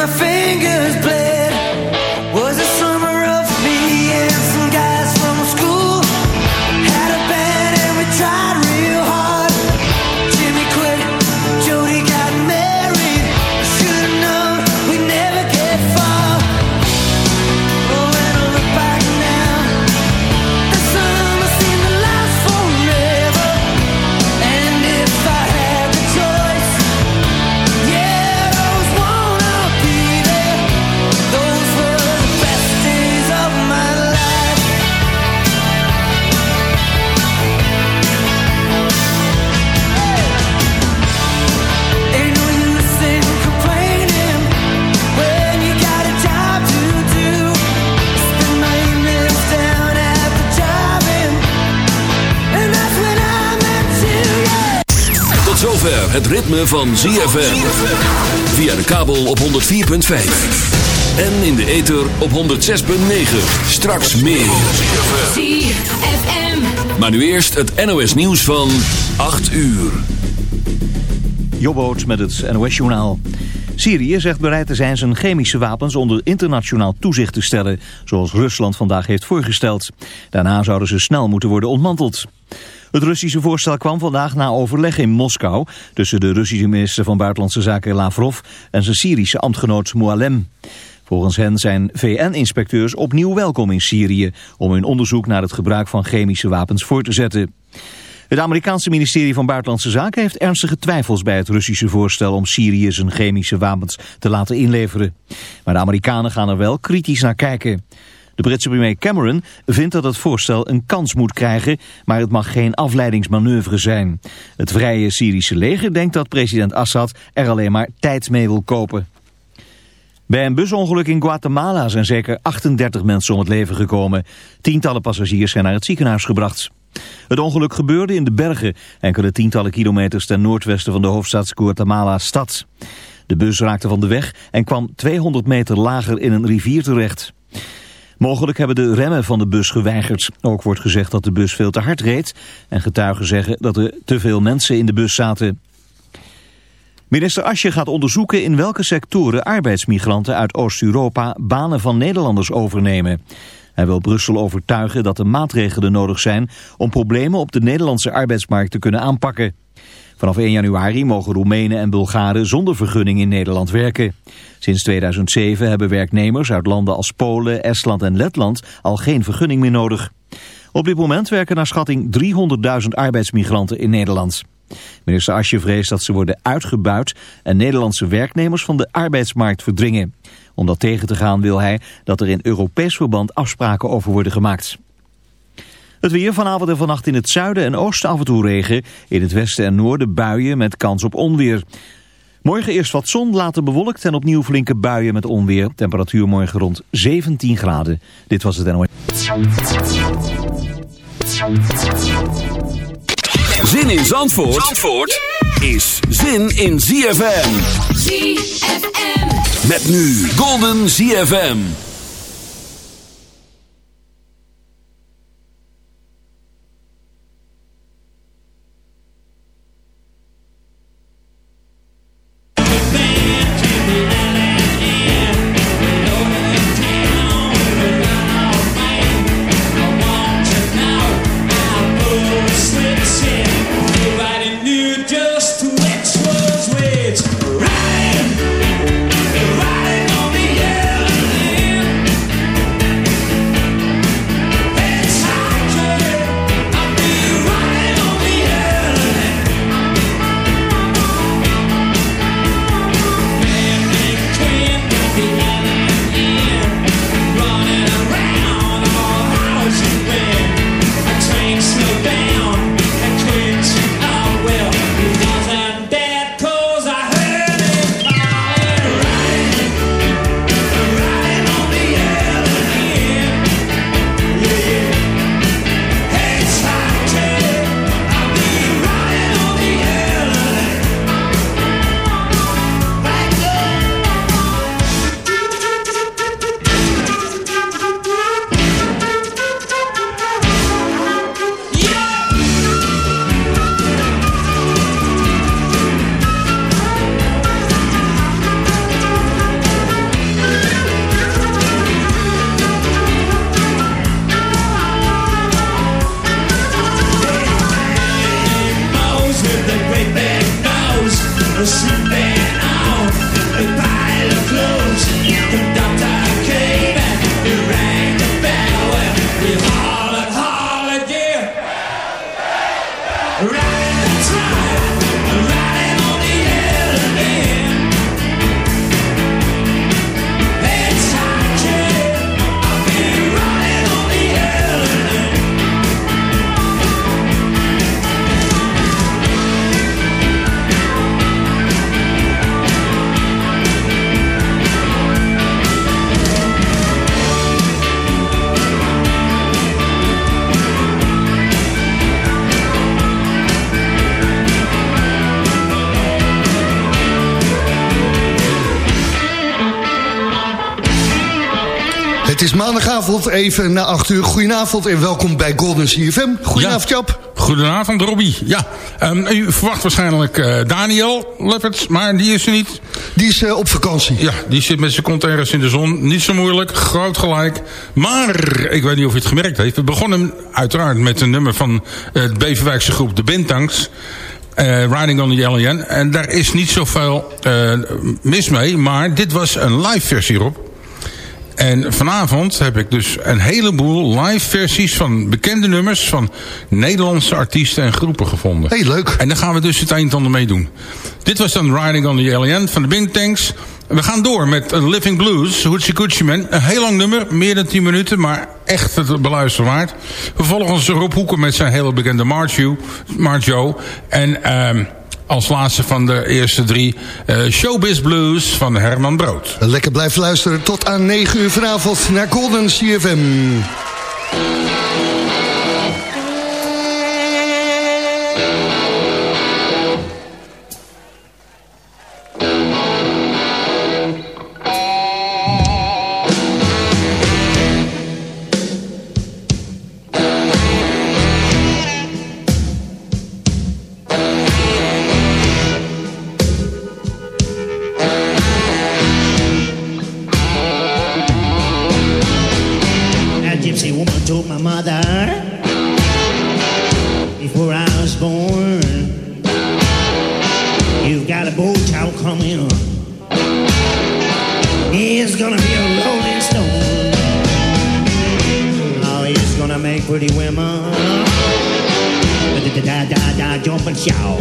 het ritme van ZFM. Via de kabel op 104.5. En in de ether op 106.9. Straks meer. ZFM. Maar nu eerst het NOS nieuws van 8 uur. Jobboot met het NOS journaal. Syrië zegt bereid te zijn zijn chemische wapens onder internationaal toezicht te stellen, zoals Rusland vandaag heeft voorgesteld. Daarna zouden ze snel moeten worden ontmanteld. Het Russische voorstel kwam vandaag na overleg in Moskou... tussen de Russische minister van Buitenlandse Zaken Lavrov... en zijn Syrische ambtgenoot Moalem. Volgens hen zijn VN-inspecteurs opnieuw welkom in Syrië... om hun onderzoek naar het gebruik van chemische wapens voor te zetten. Het Amerikaanse ministerie van Buitenlandse Zaken heeft ernstige twijfels bij het Russische voorstel om Syrië zijn chemische wapens te laten inleveren. Maar de Amerikanen gaan er wel kritisch naar kijken. De Britse premier Cameron vindt dat het voorstel een kans moet krijgen, maar het mag geen afleidingsmanoeuvre zijn. Het vrije Syrische leger denkt dat president Assad er alleen maar tijd mee wil kopen. Bij een busongeluk in Guatemala zijn zeker 38 mensen om het leven gekomen. Tientallen passagiers zijn naar het ziekenhuis gebracht. Het ongeluk gebeurde in de bergen, enkele tientallen kilometers ten noordwesten van de hoofdstad Guatemala-stad. De bus raakte van de weg en kwam 200 meter lager in een rivier terecht. Mogelijk hebben de remmen van de bus geweigerd. Ook wordt gezegd dat de bus veel te hard reed. En getuigen zeggen dat er te veel mensen in de bus zaten. Minister Asje gaat onderzoeken in welke sectoren arbeidsmigranten uit Oost-Europa banen van Nederlanders overnemen. Hij wil Brussel overtuigen dat er maatregelen nodig zijn om problemen op de Nederlandse arbeidsmarkt te kunnen aanpakken. Vanaf 1 januari mogen Roemenen en Bulgaren zonder vergunning in Nederland werken. Sinds 2007 hebben werknemers uit landen als Polen, Estland en Letland al geen vergunning meer nodig. Op dit moment werken naar schatting 300.000 arbeidsmigranten in Nederland. Minister Asje vreest dat ze worden uitgebuit en Nederlandse werknemers van de arbeidsmarkt verdringen. Om dat tegen te gaan wil hij dat er in Europees verband afspraken over worden gemaakt. Het weer vanavond en vannacht in het zuiden en oosten af en toe regen. In het westen en noorden buien met kans op onweer. Morgen eerst wat zon, later bewolkt en opnieuw flinke buien met onweer. Temperatuur morgen rond 17 graden. Dit was het NOS. Zin in Zandvoort, Zandvoort is zin in ZFM. ZFM. Met nu Golden ZFM. Is maandagavond, even na 8 uur. Goedenavond en welkom bij Golden CFM. Goedenavond, Jap. Goedenavond, Robbie. Ja, um, u verwacht waarschijnlijk uh, Daniel Lefferts, maar die is er niet. Die is uh, op vakantie. Ja, die zit met zijn kont ergens in de zon. Niet zo moeilijk, groot gelijk. Maar, ik weet niet of u het gemerkt heeft. We begonnen uiteraard met een nummer van uh, de Beverwijkse groep De Bintanks. Uh, Riding on the Alien. En daar is niet zoveel uh, mis mee. Maar dit was een live versie op. En vanavond heb ik dus een heleboel live versies van bekende nummers van Nederlandse artiesten en groepen gevonden. Heel leuk. En daar gaan we dus het eind aan mee doen. Dit was dan Riding on the Alien van de Bing Tanks. We gaan door met Living Blues, Hoochie Coochie Man. Een heel lang nummer, meer dan 10 minuten, maar echt het beluisteren waard. Vervolgens Rob Hoeken met zijn hele bekende Marjo. Marjo. En um, als laatste van de eerste drie uh, Showbiz Blues van Herman Brood. Lekker blijven luisteren tot aan 9 uur vanavond naar Golden CFM. Ciao.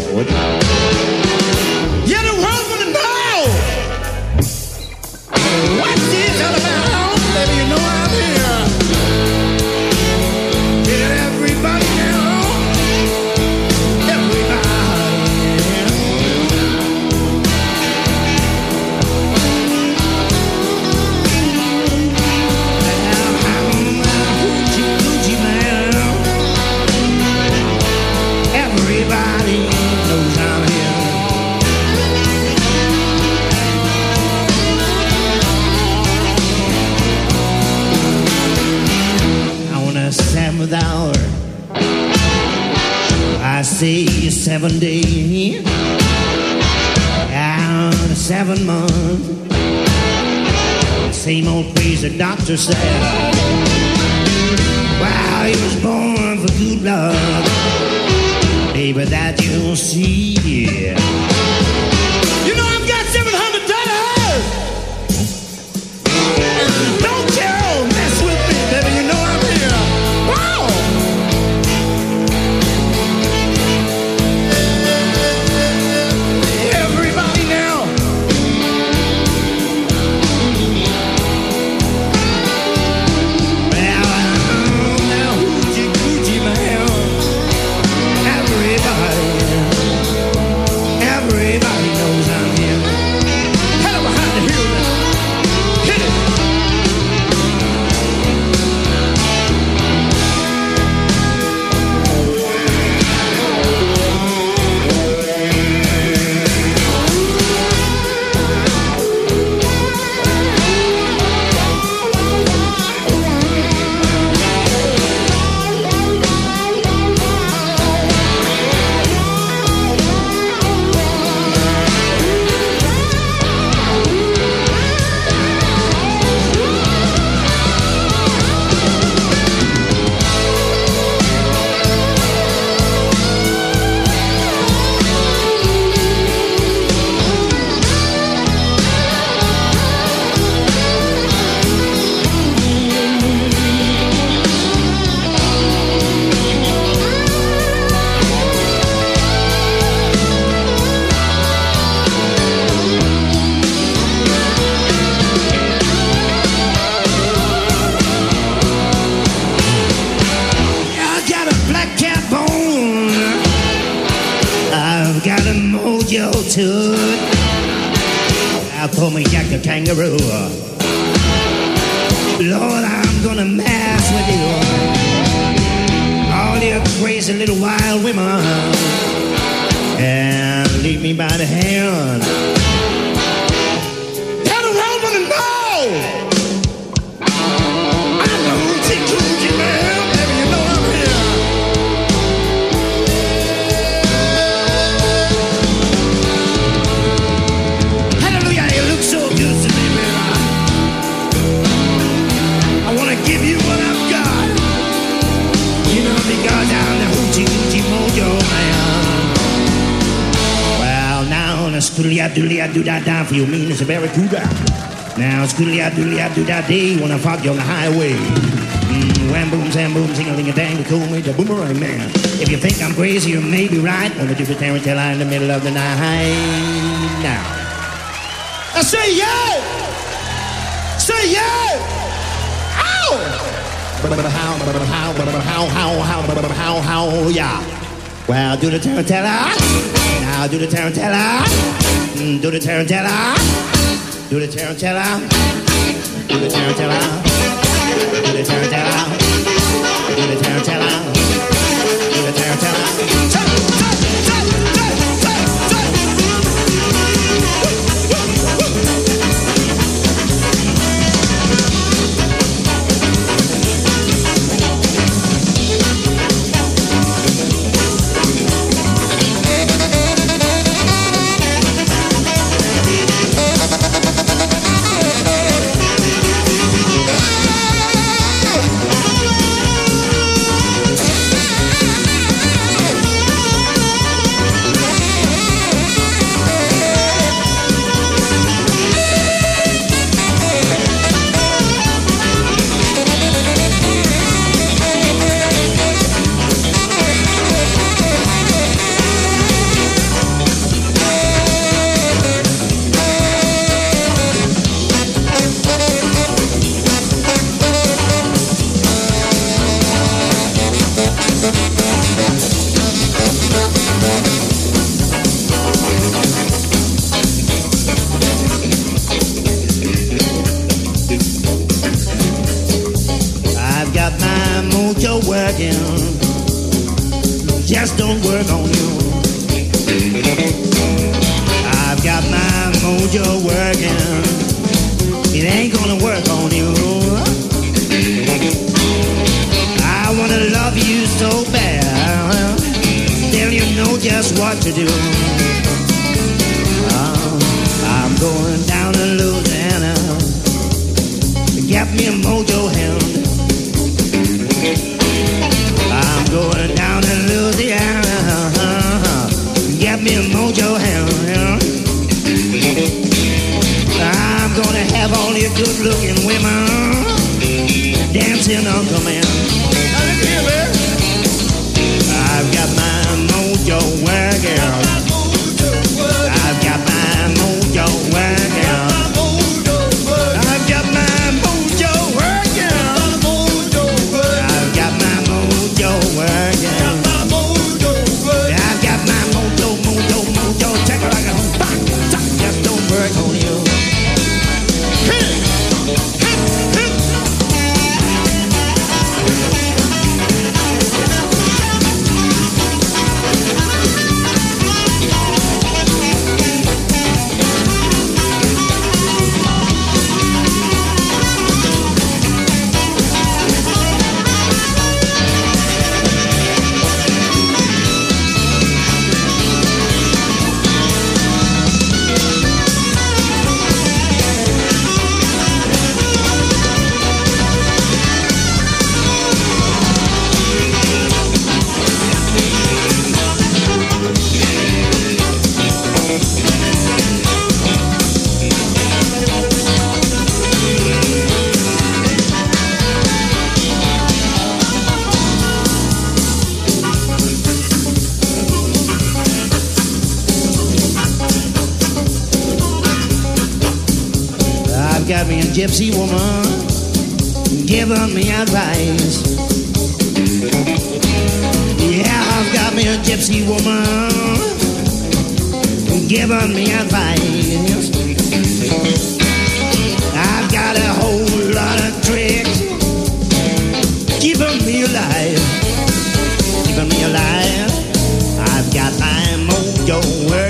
A doodly a doo da da for you mean it's a barracuda. Now scoodly a doodly a doo da day when I fog you on the highway. Mm, wham boom, sam boom, sing a ling a dang, cool me the boomerang man. If you think I'm crazy, you may be right. Do the tarantella in the middle of the night. Now. I say yeah! Say yeah! Ow! How, how, how, how, how, how, how, yeah. Well, do the tarantella. Now do the tarantella. Mm, Do the tarantella. Do the tarantella. Do the tarantella. Do the tarantella. Do the tarantella. Do the tarantella. Just don't work on gypsy woman giving me advice. Yeah, I've got me a gypsy woman giving me advice. I've got a whole lot of tricks keeping me alive, keeping me alive. I've got my mojo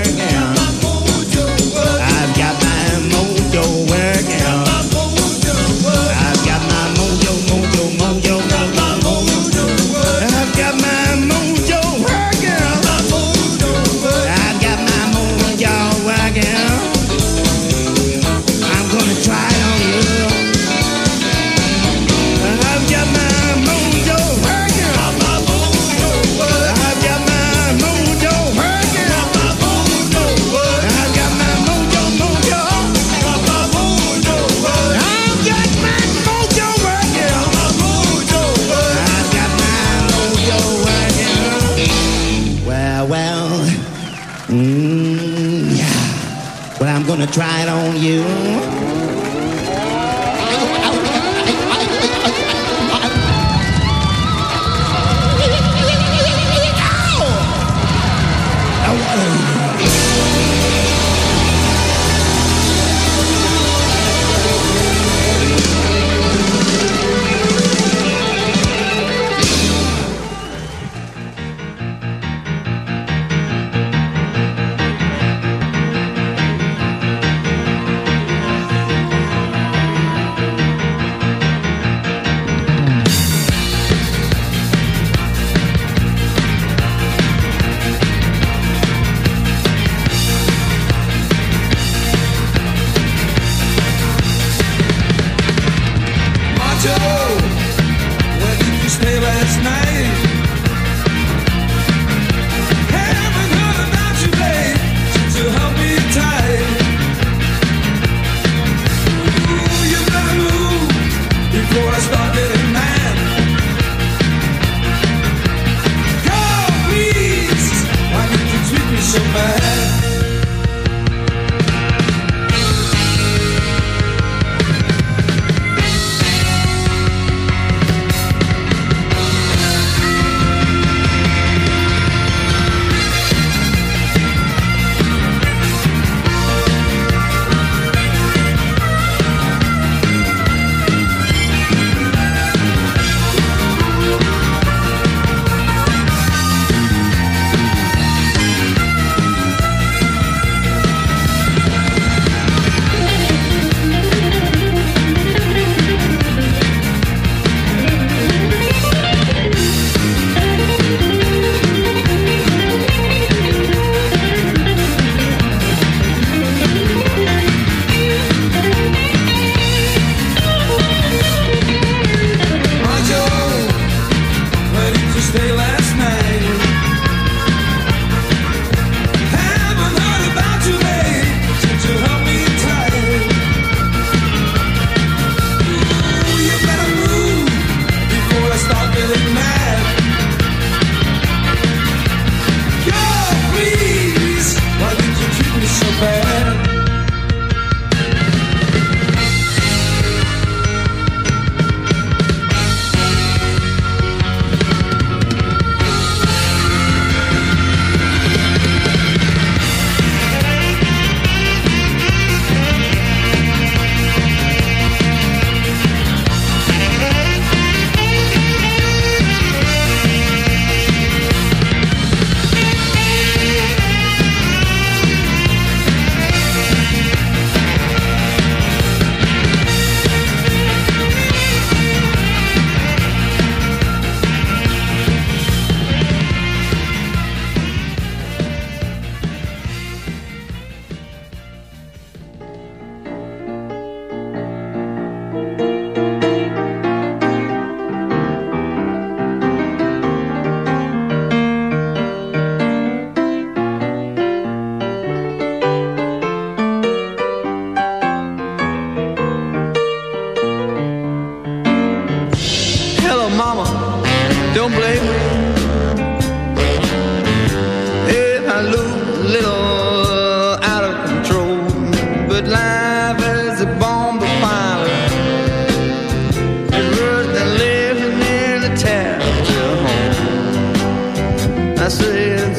I said,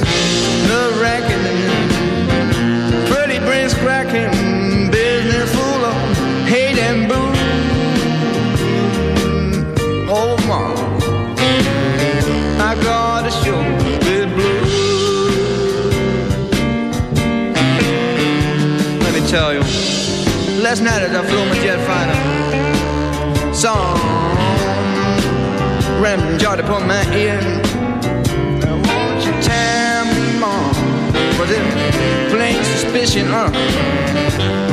the reckoning. Pretty brains cracking, business full of hate and boo. Oh, mom, I got a show with blue. Let me tell you, last night as I flew my jet fighter, song rammed jarred upon my ear something plain suspicion, uh,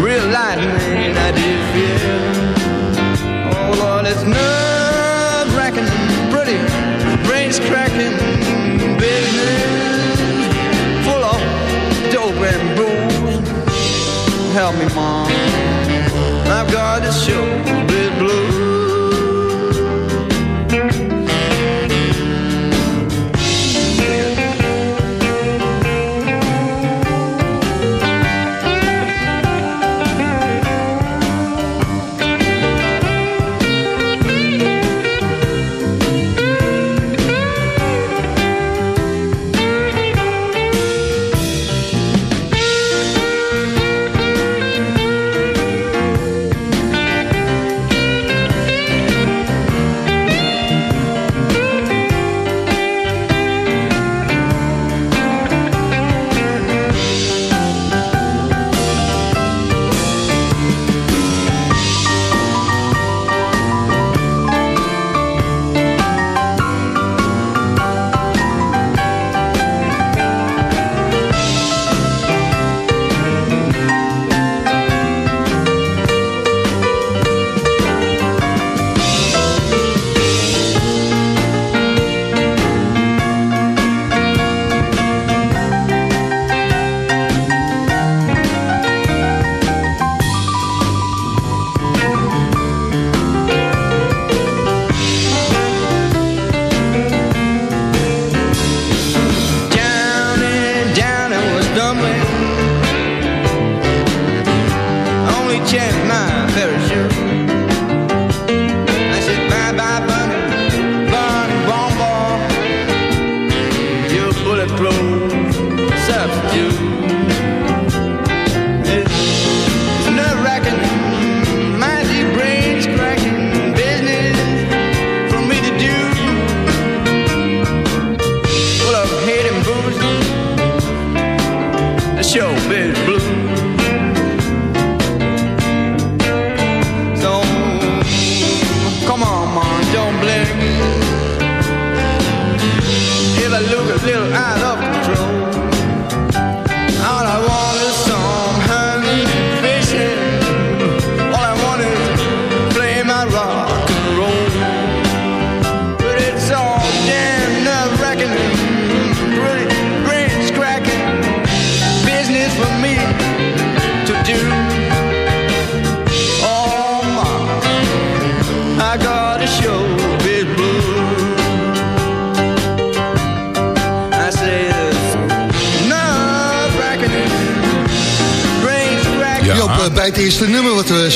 real lightning I do feel. Oh Lord, it's nerve wracking, pretty, brains cracking, business full of dope and booze. Help me, mom, I've got to show.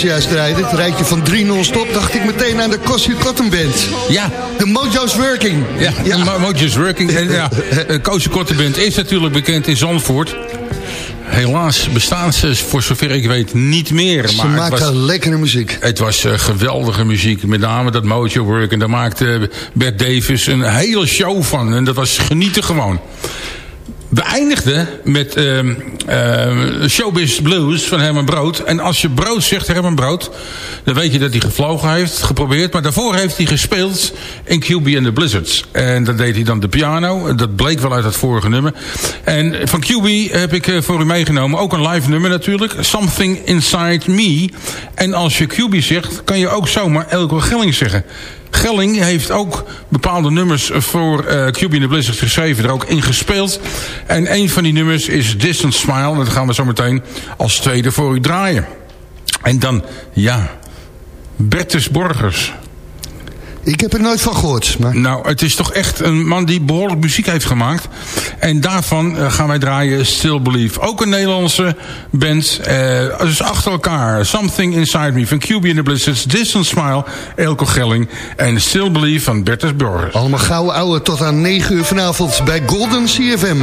Zojuist draaiden. Het rijtje van 3 non-stop. Dacht ik meteen aan de Cossie Cotton Band. Ja. De Mojo's Working. Ja, Ja. de Mojo's Working. En ja, de Koosje Korteband is natuurlijk bekend in Zandvoort. Helaas bestaan ze, voor zover ik weet, niet meer. Ze Maar was, lekkere muziek. het was eh, geweldige muziek. Met name dat Mojo Work. En daar maakte Bert Davis een hele show van. En dat was genieten gewoon. We eindigden met ehm ehm, Showbiz Blues van Herman Brood. En als je Brood zegt, Herman Brood... dan weet je dat hij gevlogen heeft, geprobeerd. Maar daarvoor heeft hij gespeeld in QB and the Blizzards. En dat deed hij dan de piano. Dat bleek wel uit het vorige nummer. En van QB heb ik eh, voor u meegenomen ook een live nummer natuurlijk. Something Inside Me. En als je QB zegt, kan je ook zomaar Elko Gelling zeggen. Gelling heeft ook bepaalde nummers voor uh, in the Blizzard geschreven, er ook in gespeeld. En een van die nummers is Distant Smile. Dat gaan we zo meteen als tweede voor u draaien. En dan, ja, Bertus Borgers. Ik heb er nooit van gehoord. Maar... Nou, het is toch echt een man die behoorlijk muziek heeft gemaakt. En daarvan uh, gaan wij draaien Still Believe. Ook een Nederlandse band. Uh, dus achter elkaar. Something Inside Me van QB in the Blizzards. Distant Smile, Elko Gelling. En Still Believe van Bertus Borgers. Allemaal gouden ouwe tot aan 9 uur vanavond bij Golden CFM.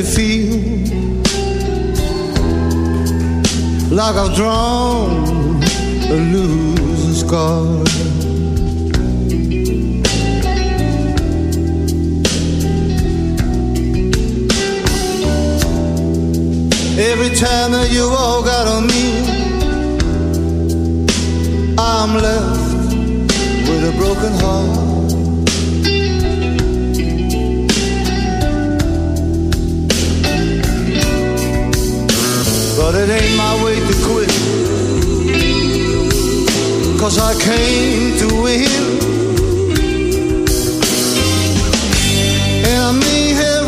me feel like I've drawn a loser's card. Every time that you walk out on me, I'm left with a broken heart. But it ain't my way to quit. Cause I came to win. And I have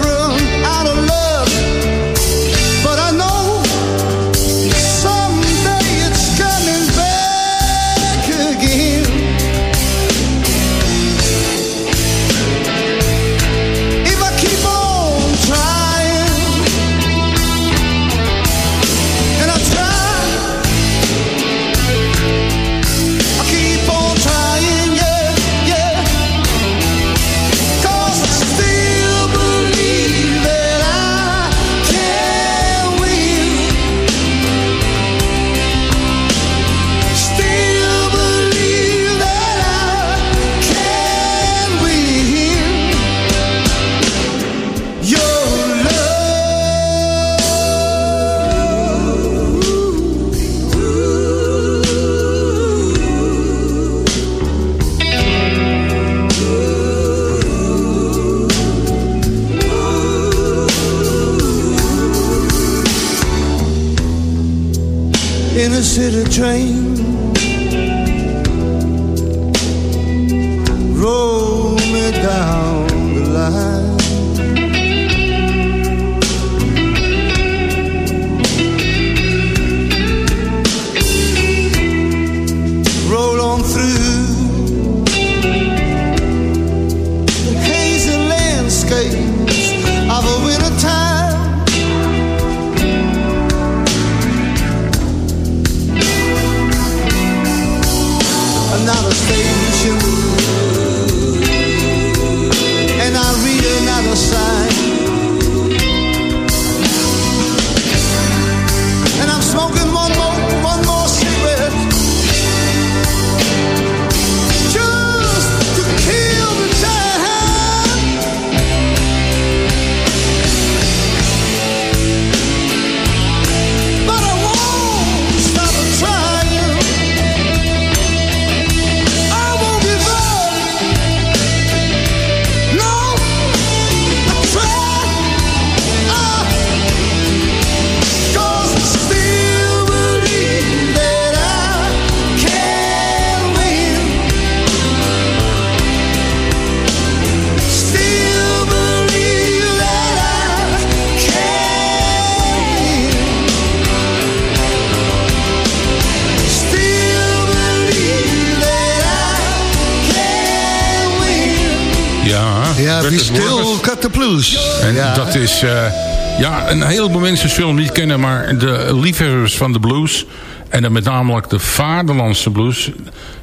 een heleboel mensen zullen niet kennen... maar de liefhebbers van de blues... en dan met name de vaderlandse blues...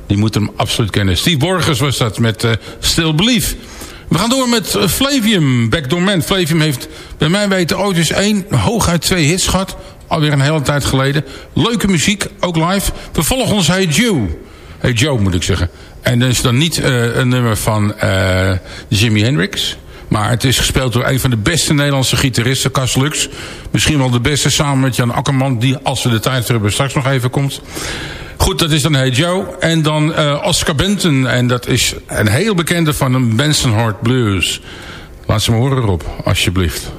die moeten hem absoluut kennen. Steve Borgers was dat met eh Still Believe. We gaan door met eh, Flavium, Backdoor Man. Flavium heeft bij mij weten ooit eens één, hooguit twee hits gehad. Alweer een hele tijd geleden. Leuke muziek, ook live. Vervolgens Hey Joe. Hey Joe moet ik zeggen. En dat is dan niet eh, een nummer van Jimi Hendrix... Maar het is gespeeld door een van de beste Nederlandse gitaristen, Cas Lux. Misschien wel de beste samen met Jan Akkerman, die als we de tijd hebben straks nog even komt. Goed, dat is dan Hey Joe. En dan eh, Oscar Benton. En dat is een heel bekende van een Benson Hart Blues. Laat ze me horen erop, alsjeblieft.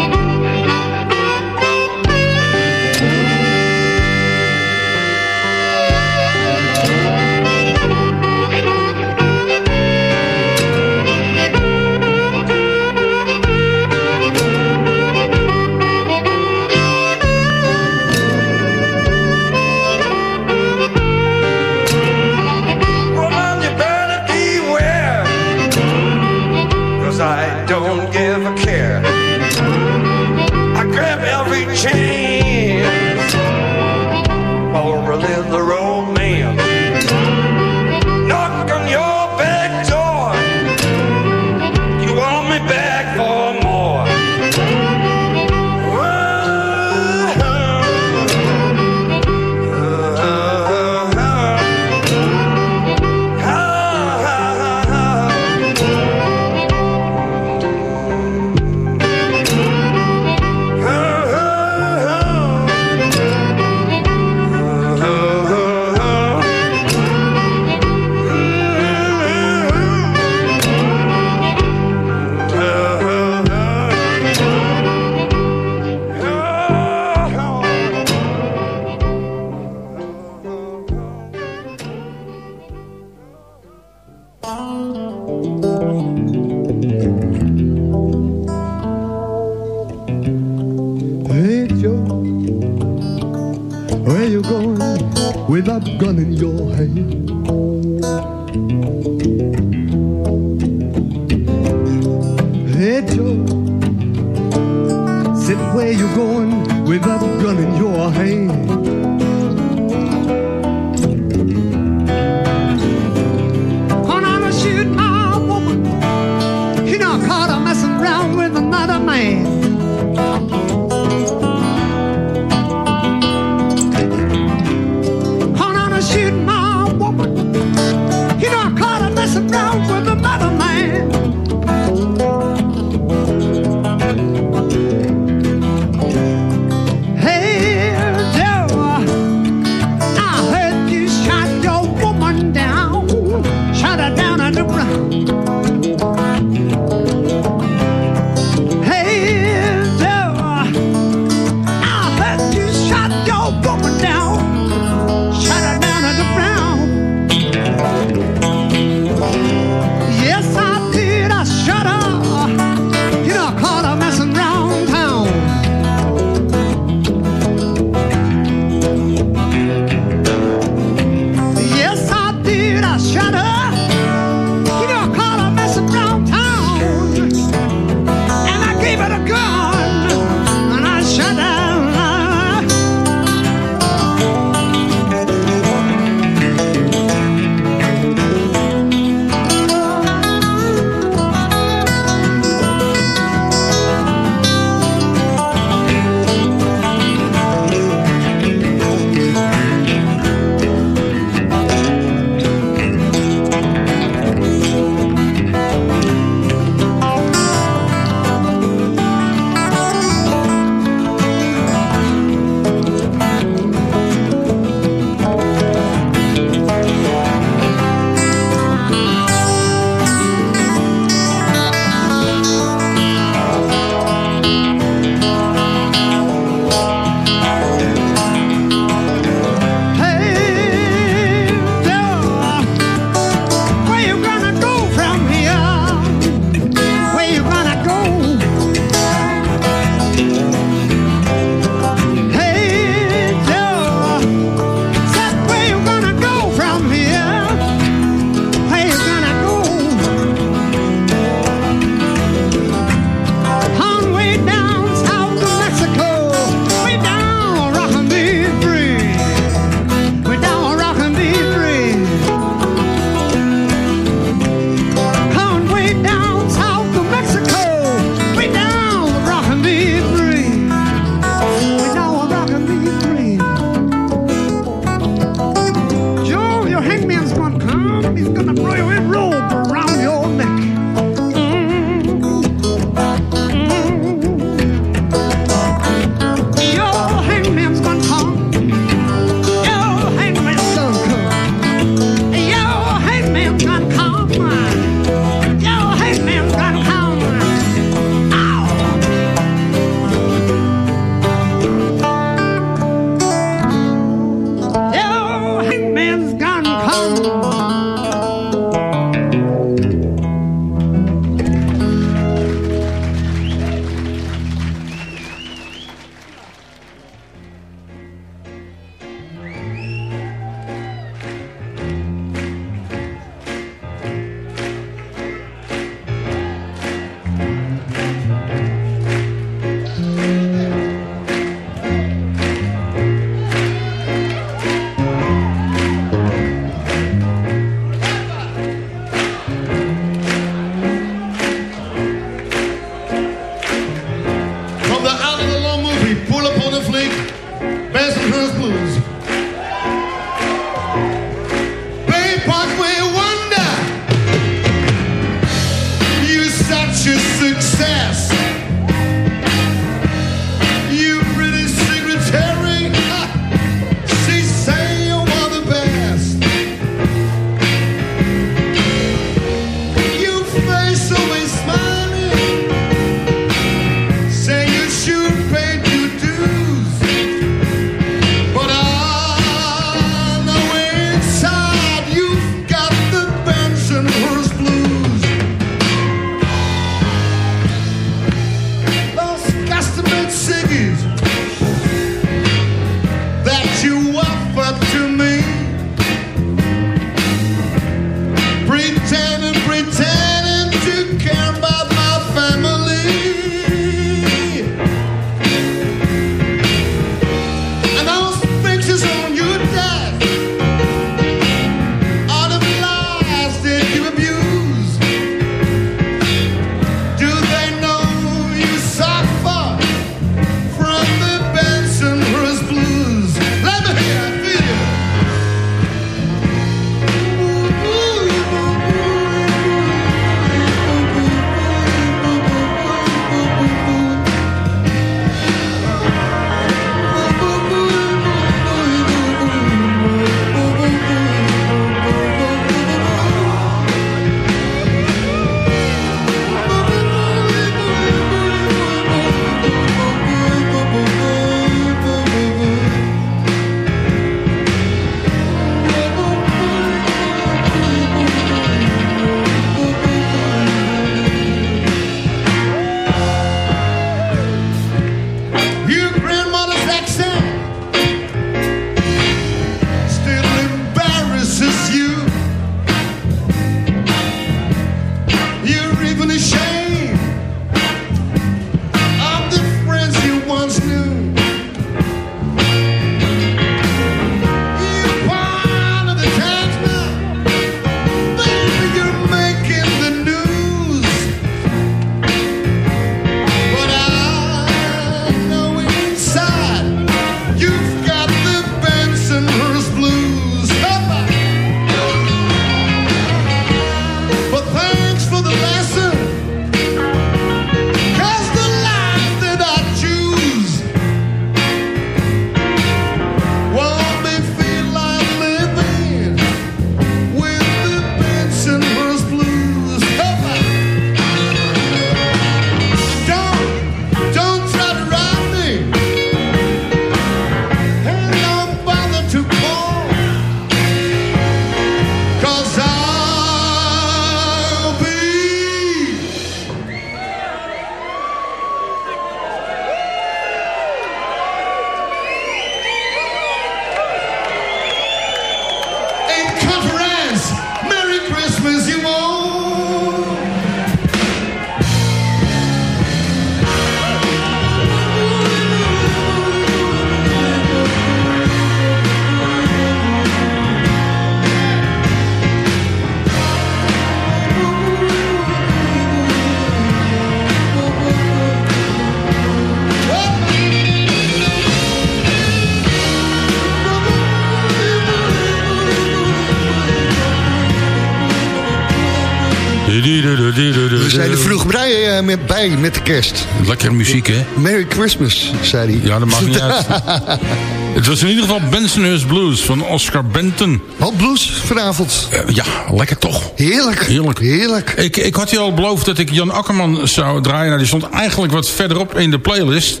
We zijn er vroeg bij, uh, met, bij met de kerst. Lekker muziek, hè? Merry Christmas, zei hij. Ja, dat mag niet uit. Het was in ieder geval Bensonhurst Blues van Oscar Benton. Wat blues vanavond? Uh, ja, lekker toch. Heerlijk. Heerlijk. Heerlijk. Ik, ik had je al beloofd dat ik Jan Akkerman zou draaien. Nou, die stond eigenlijk wat verderop in de playlist.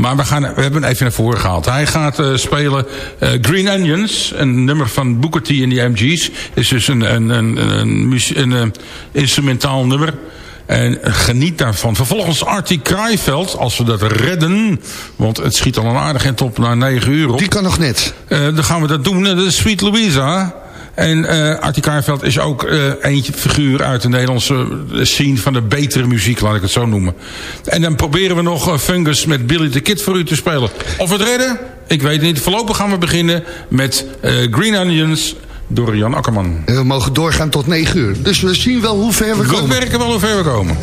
Maar we, gaan, we hebben hem even naar voren gehaald. Hij gaat uh, spelen uh, Green Onions, een nummer van Booker T en die MG's. is dus een, een, een, een, een, een instrumentaal nummer. En geniet daarvan. Vervolgens Artie Kraaiveld, als we dat redden. Want het schiet al een aardig en top naar 9 uur op. Die kan nog net. Uh, dan gaan we dat doen. Dat is Sweet Louisa. En uh, Artie Kaarveld is ook uh, eentje figuur uit de Nederlandse scene van de betere muziek, laat ik het zo noemen. En dan proberen we nog Fungus met Billy the Kid voor u te spelen. Of we het redden? Ik weet het niet. Voorlopig gaan we beginnen met Green Onions door Jan Akkerman. En we mogen doorgaan tot 9 uur. Dus we zien wel hoe ver we, we komen. We werken wel hoe ver we komen.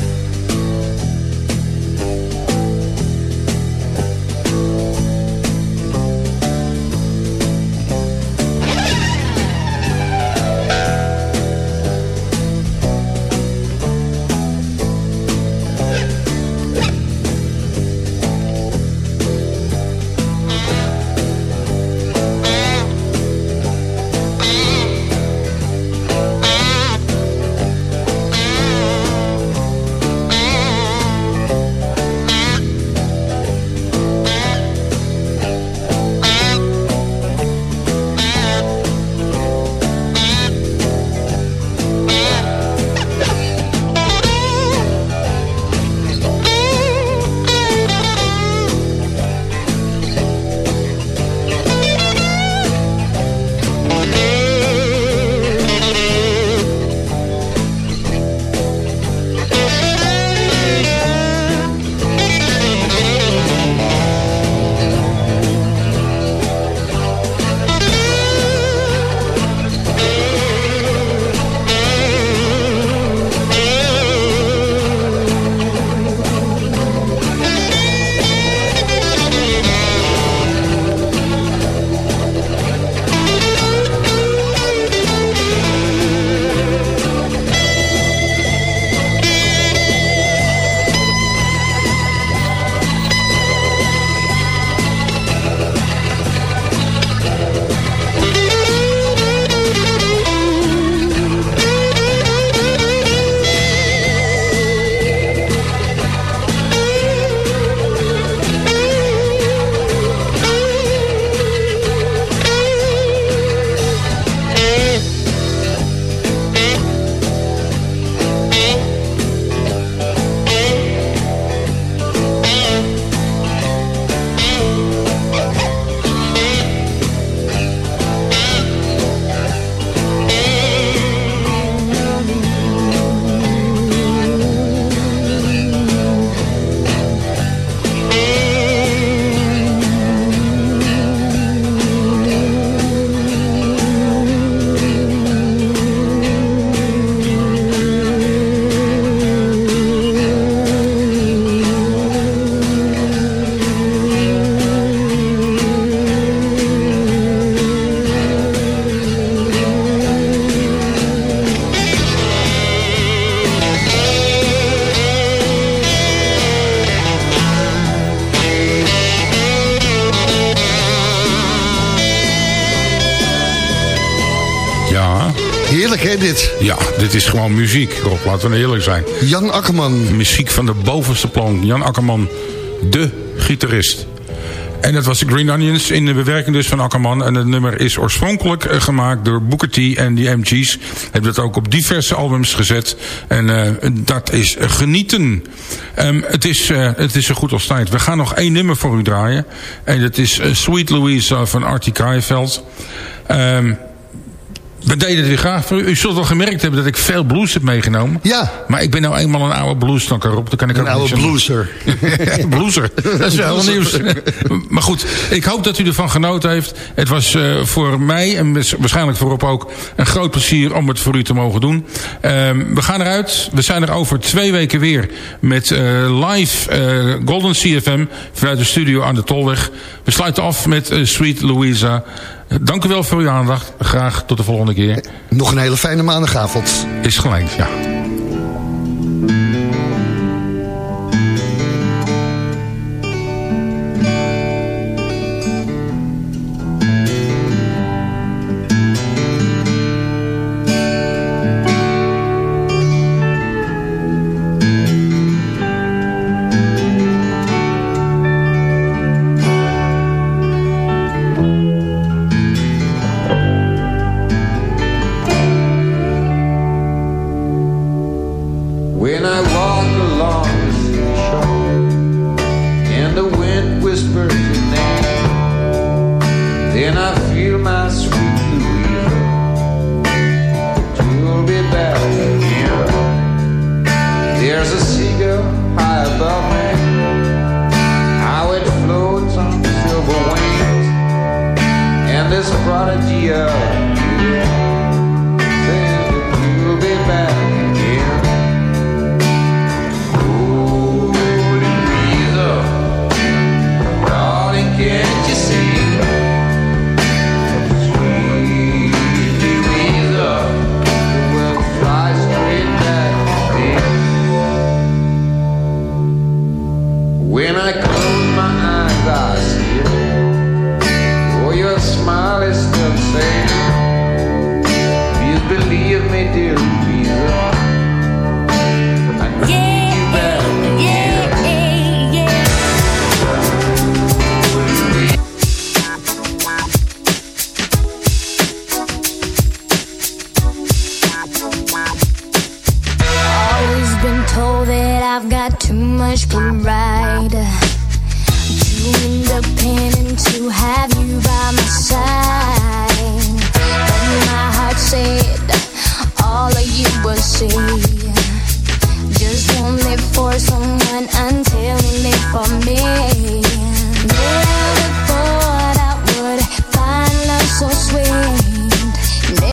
Dit is gewoon muziek, Rob. Laten we eerlijk zijn. Jan Akkerman. Muziek van de bovenste plank. Jan Akkerman, de gitarist. En dat was de Green Onions in de bewerking dus van Akkerman. En het nummer is oorspronkelijk eh, gemaakt door Booker T en die MG's. Hebben dat ook op diverse albums gezet. En uh, dat is genieten. Um, het, is, uh, het is zo goed als tijd. We gaan nog één nummer voor u draaien. En dat is Sweet Louise van Artie Krijveld. Um, we deden het weer graag voor u. U zult wel gemerkt hebben dat ik veel blues heb meegenomen. Ja. Maar ik ben nou eenmaal een oude bluesstakker op. Dan kan ik een oude blueser. blueser. Dat is wel nieuws. maar goed, ik hoop dat u ervan genoten heeft. Het was uh, voor mij en waarschijnlijk voorop ook een groot plezier om het voor u te mogen doen. Um, we gaan eruit. We zijn er over twee weken weer met uh, live uh, Golden CFM vanuit de studio aan de Tolweg. We sluiten af met Sweet Louisa. Dank u wel voor uw aandacht. Graag tot de volgende keer. Nog een hele fijne maandagavond. Is gelijk, ja.